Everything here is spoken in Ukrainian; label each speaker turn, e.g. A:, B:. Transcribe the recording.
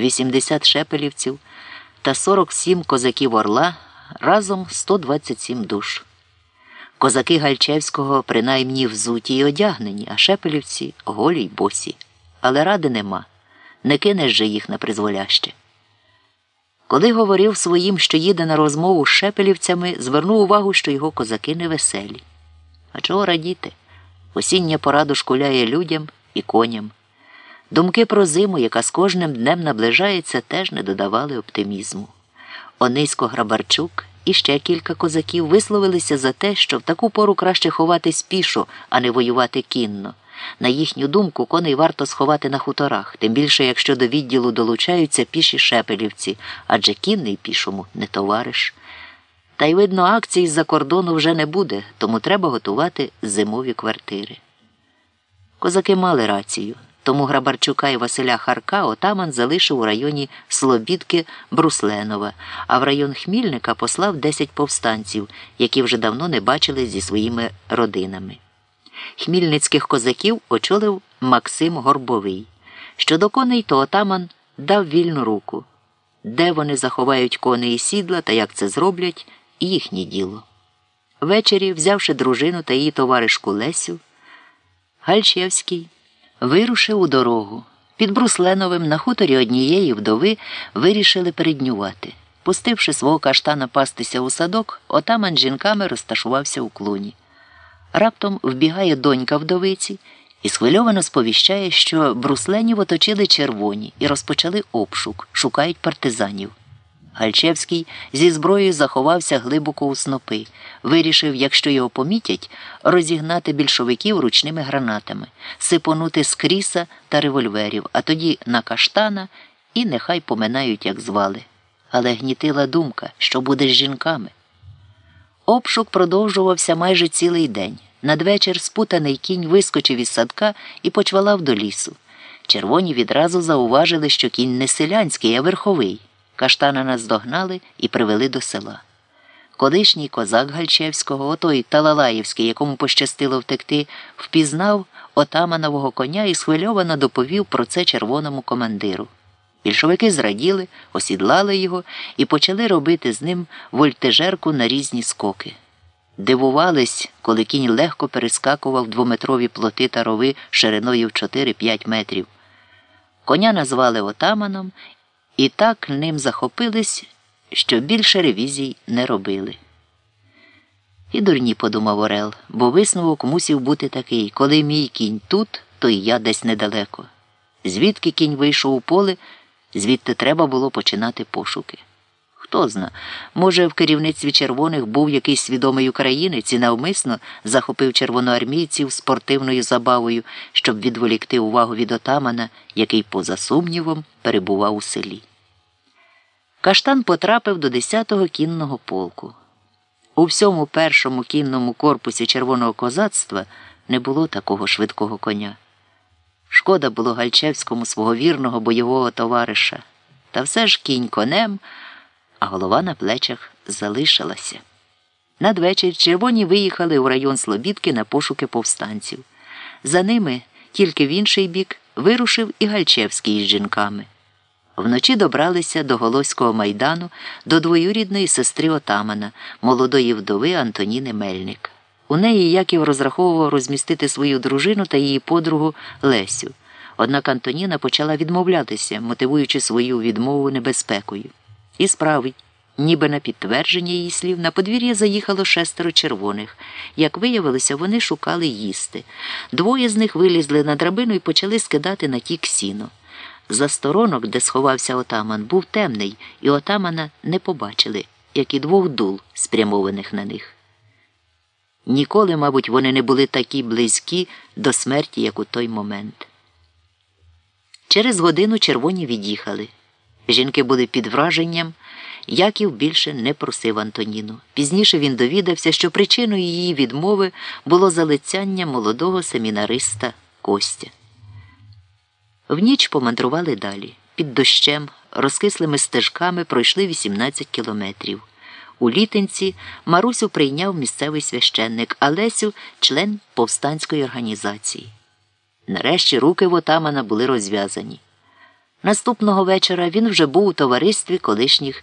A: 80 шепелівців та 47 козаків орла разом 127 душ. Козаки Гальчевського принаймні взуті й одягнені, а шепелівці голі й босі. Але ради нема, не кинеш же їх на призволяще. Коли говорив своїм, що їде на розмову з шепелівцями, звернув увагу, що його козаки невеселі. А чого радіти? Осіння пора дошкуляє людям і коням. Думки про зиму, яка з кожним днем наближається, теж не додавали оптимізму. Онисько Грабарчук і ще кілька козаків висловилися за те, що в таку пору краще ховатись пішо, а не воювати кінно. На їхню думку, коней варто сховати на хуторах, тим більше, якщо до відділу долучаються піші шепелівці, адже кінний пішому не товариш. Та й видно, акцій з-за кордону вже не буде, тому треба готувати зимові квартири. Козаки мали рацію, тому Грабарчука і Василя Харка отаман залишив у районі Слобідки Брусленова, а в район Хмільника послав 10 повстанців, які вже давно не бачили зі своїми родинами. Хмільницьких козаків очолив Максим Горбовий. Щодо коней, то отаман дав вільну руку. Де вони заховають коней і сідла та як це зроблять, їхнє діло. Ввечері, взявши дружину та її товаришку Лесю, Гальчевський вирушив у дорогу. Під Брусленовим на хуторі однієї вдови вирішили переднювати. Пустивши свого каштана пастися у садок, отаман жінками розташувався у клуні. Раптом вбігає донька вдовиці і схвильовано сповіщає, що брусленів оточили червоні і розпочали обшук, шукають партизанів. Гальчевський зі зброєю заховався глибоко у снопи, вирішив, якщо його помітять, розігнати більшовиків ручними гранатами, сипонути з кріса та револьверів, а тоді на каштана і нехай поминають, як звали. Але гнітила думка, що буде з жінками. Обшук продовжувався майже цілий день. Надвечір спутаний кінь вискочив із садка і почвалав до лісу. Червоні відразу зауважили, що кінь не селянський, а верховий. Каштана наздогнали і привели до села. Колишній козак Гальчевського, отой Талалаївський, якому пощастило втекти, впізнав отаманового коня і схвильовано доповів про це червоному командиру. Більшовики зраділи, осідлали його і почали робити з ним вольтежерку на різні скоки. Дивувались, коли кінь легко перескакував двометрові плоти та рови шириною в 4-5 метрів. Коня назвали отаманом і так ним захопились, що більше ревізій не робили. І дурні, подумав Орел, бо висновок мусів бути такий коли мій кінь тут, то і я десь недалеко. Звідки кінь вийшов у поле, звідти треба було починати пошуки. Хто зна, може, в керівництві червоних був якийсь свідомий українець і навмисно захопив червоноармійців спортивною забавою, щоб відволікти увагу від отамана, який, поза сумнівом, перебував у селі. Каштан потрапив до 10-го кінного полку. У всьому першому кінному корпусі червоного козацтва не було такого швидкого коня. Шкода було Гальчевському свого вірного бойового товариша. Та все ж кінь конем, а голова на плечах залишилася. Надвечір червоні виїхали у район Слобідки на пошуки повстанців. За ними, тільки в інший бік, вирушив і Гальчевський із жінками. Вночі добралися до Голоського майдану до двоюрідної сестри отамана, молодої вдови Антоніни Мельник. У неї Яків розраховував розмістити свою дружину та її подругу Лесю. Однак Антоніна почала відмовлятися, мотивуючи свою відмову небезпекою. І справді, ніби на підтвердження її слів, на подвір'я заїхало шестеро червоних. Як виявилося, вони шукали їсти. Двоє з них вилізли на драбину і почали скидати на тік сіно. За сторонок, де сховався отаман, був темний, і отамана не побачили, як і двох дул, спрямованих на них. Ніколи, мабуть, вони не були такі близькі до смерті, як у той момент. Через годину червоні від'їхали. Жінки були під враженням. Яків більше не просив Антоніну. Пізніше він довідався, що причиною її відмови було залицяння молодого семінариста Костя. В ніч помандрували далі. Під дощем, розкислими стежками пройшли 18 кілометрів. У літинці Марусю прийняв місцевий священник, а Лесю член повстанської організації. Нарешті руки в отамана були розв'язані. Наступного вечора він вже був у товаристві колишніх